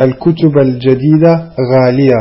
الكتب الجديدة غالية.